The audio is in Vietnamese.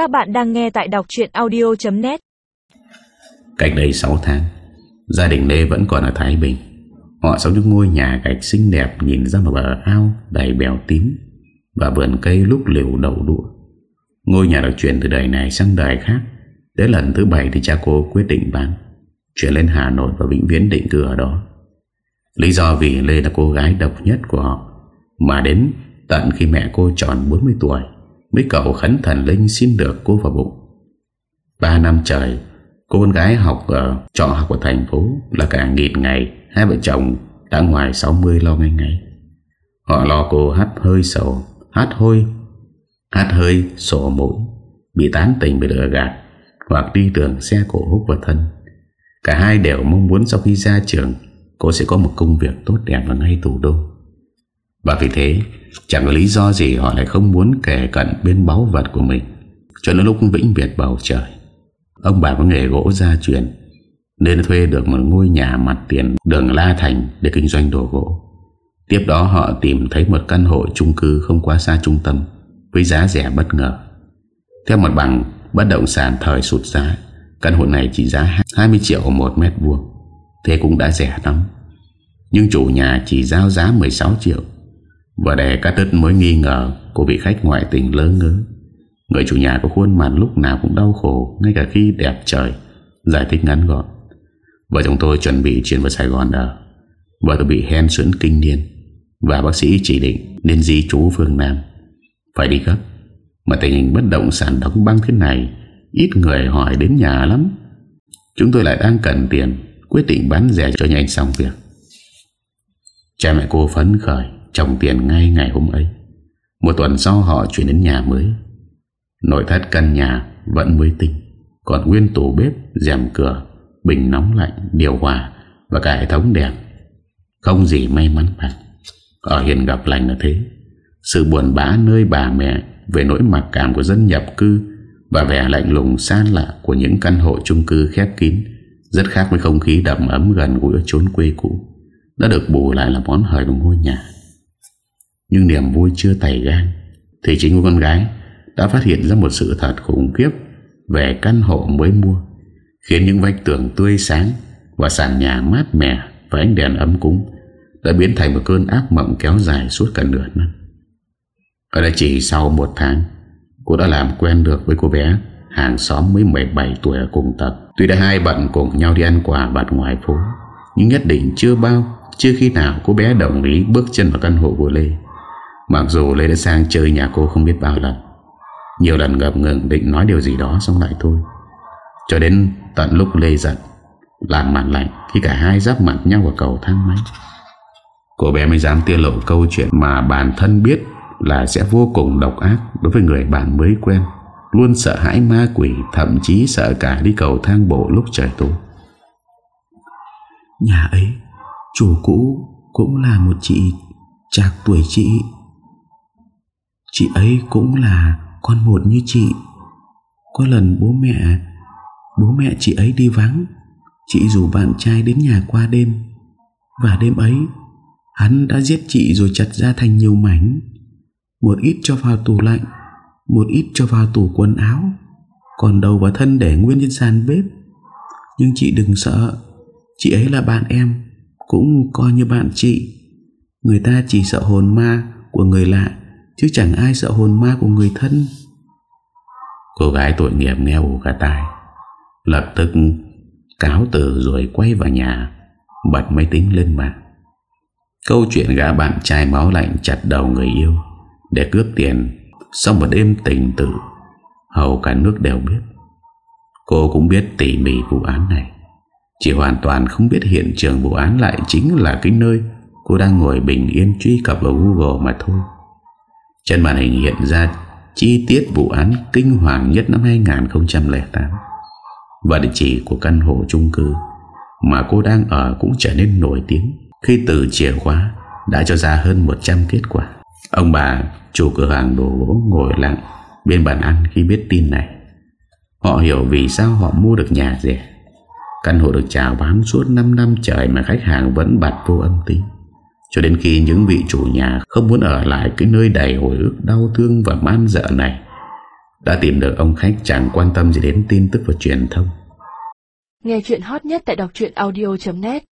Các bạn đang nghe tại đọc chuyện audio.net Cách đây 6 tháng, Gia đình Lê vẫn còn ở Thái Bình. Họ sống trong ngôi nhà gạch xinh đẹp Nhìn ra một bờ ao đầy bèo tím Và vườn cây lúc liều đậu đũa. Ngôi nhà được chuyển từ đời này sang đời khác. Đến lần thứ bảy thì cha cô quyết định bán, Chuyển lên Hà Nội và vĩnh viễn định cư ở đó. Lý do vì Lê là cô gái độc nhất của họ, Mà đến tận khi mẹ cô tròn 40 tuổi Mấy cậu khấn thần linh xin được cô vào bụng. Ba năm trời, Cô con gái học ở trọ học ở thành phố Là cả nghịt ngày, Hai vợ chồng đã ngoài 60 lo ngay ngay Họ lo cô hát hơi sầu Hát hôi, Hát hơi sổ mũi, Bị tán tình bị lừa gạt Hoặc đi đường xe cổ hút vào thân. Cả hai đều mong muốn sau khi ra trường, Cô sẽ có một công việc tốt đẹp và ngay thủ đô. Và vì thế, Chẳng có lý do gì họ lại không muốn kể cận bên báu vật của mình, Cho đến lúc vĩnh biệt bầu trời. Ông bà có nghề gỗ gia truyền, Nên thuê được một ngôi nhà mặt tiền đường La Thành để kinh doanh đồ gỗ. Tiếp đó họ tìm thấy một căn hộ chung cư không quá xa trung tâm, Với giá rẻ bất ngờ. Theo mặt bằng bất động sản thời sụt giá, Căn hộ này chỉ giá 20 triệu một mét vuông, Thế cũng đã rẻ lắm. Nhưng chủ nhà chỉ giao giá 16 triệu. Và để cá tết mới nghi ngờ Của vị khách ngoại tình lớn ngớ. Người chủ nhà có khuôn mặt lúc nào cũng đau khổ, Ngay cả khi đẹp trời, Giải thích ngắn gọn. Vợ chồng tôi chuẩn bị chuyển vào Sài Gòn ở. Vợ tôi bị hen suyễn kinh niên. Và bác sĩ chỉ định Nên di trú phương Nam. Phải đi gấp, Mà tình hình bất động sản đóng băng thế này, Ít người hỏi đến nhà lắm. Chúng tôi lại đang cần tiền, Quyết định bán rẻ cho nhanh xong việc. Cha mẹ cô phấn khởi. Trồng tiền ngay ngày hôm ấy. Một tuần sau họ chuyển đến nhà mới. Nội thất căn nhà vẫn mới tinh Còn nguyên tủ bếp, rèm cửa Bình nóng lạnh, điều hòa Và cả hệ thống đèn. Không gì may mắn bằng Ở hiện gặp lành là thế. Sự buồn bã nơi bà mẹ Về nỗi mặc cảm của dân nhập cư Và vẻ lạnh lùng xa lạ Của những căn hộ chung cư khép kín Rất khác với không khí đậm ấm gần gũi ở chốn quê cũ Đã được bù lại là món hời của ngôi nhà. Nhưng niềm vui chưa tẩy gan Thì chính cô con gái Đã phát hiện ra một sự thật khủng khiếp Về căn hộ mới mua, Khiến những vách tường tươi sáng Và sàn nhà mát mẻ Và ánh đèn ấm cúng Đã biến thành một cơn ác mộng kéo dài suốt cả nửa năm. Ở đây chỉ sau một tháng, Cô đã làm quen được với cô bé Hàng xóm mới 17 tuổi ở cùng tập Tuy đã hai bận cùng nhau đi ăn quà bạt ngoài phố, Nhưng nhất định chưa bao, Chưa khi nào cô bé đồng ý bước chân vào căn hộ của Lê. Mặc dù Lê đã sang chơi nhà cô không biết bao lần, Nhiều lần ngập ngừng định nói điều gì đó xong lại thôi. Cho đến tận lúc Lê giận Làm mặt lạnh khi cả hai giáp mặt nhau vào cầu thang máy. Cô bé mới dám tiết lộ câu chuyện mà bản thân biết là sẽ vô cùng độc ác đối với người bạn mới quen, Luôn sợ hãi ma quỷ, Thậm chí sợ cả đi cầu thang bộ lúc trời tối. Nhà ấy, Chủ cũ cũng là một chị Chạc tuổi chị. Chị ấy cũng là Con một như chị. Có lần bố mẹ Bố mẹ chị ấy đi vắng. Chị rủ bạn trai đến nhà qua đêm. Và đêm ấy, Hắn đã giết chị rồi chặt ra thành nhiều mảnh. Một ít cho vào tủ lạnh, Một ít cho vào tủ quần áo. Còn đầu và thân để nguyên trên sàn bếp. Nhưng chị đừng sợ, Chị ấy là bạn em, Cũng coi như bạn chị. Người ta chỉ sợ hồn ma của người lạ. Chứ chẳng ai sợ hồn ma của người thân. Cô gái tội nghiệp nghe ủ cả tai. Lập tức, cáo từ rồi quay vào nhà, Bật máy tính lên mạng Câu chuyện gã bạn trai máu lạnh chặt đầu người yêu, Để cướp tiền, Sau một đêm tình tử Hầu cả nước đều biết. Cô cũng biết tỉ mỉ vụ án này. Chỉ hoàn toàn không biết hiện trường vụ án lại chính là cái nơi Cô đang ngồi bình yên truy cập vào Google mà thôi. Trên màn hình hiện ra chi tiết vụ án kinh hoàng nhất năm 2008 Và địa chỉ của căn hộ chung cư Mà cô đang ở cũng trở nên nổi tiếng Khi từ chìa khóa đã cho ra hơn 100 kết quả. Ông bà chủ cửa hàng đồ gỗ ngồi lặng bên bàn ăn khi biết tin này. Họ hiểu vì sao họ mua được nhà rẻ. Căn hộ được chào bán suốt 5 năm trời mà khách hàng vẫn bật vô âm tính. Cho đến khi những vị chủ nhà không muốn ở lại cái nơi đầy hồi ức, đau thương và man dợ này, Đã tìm được ông khách chẳng quan tâm gì đến tin tức và truyền thông. Nghe chuyện hot nhất tại đọc audio.net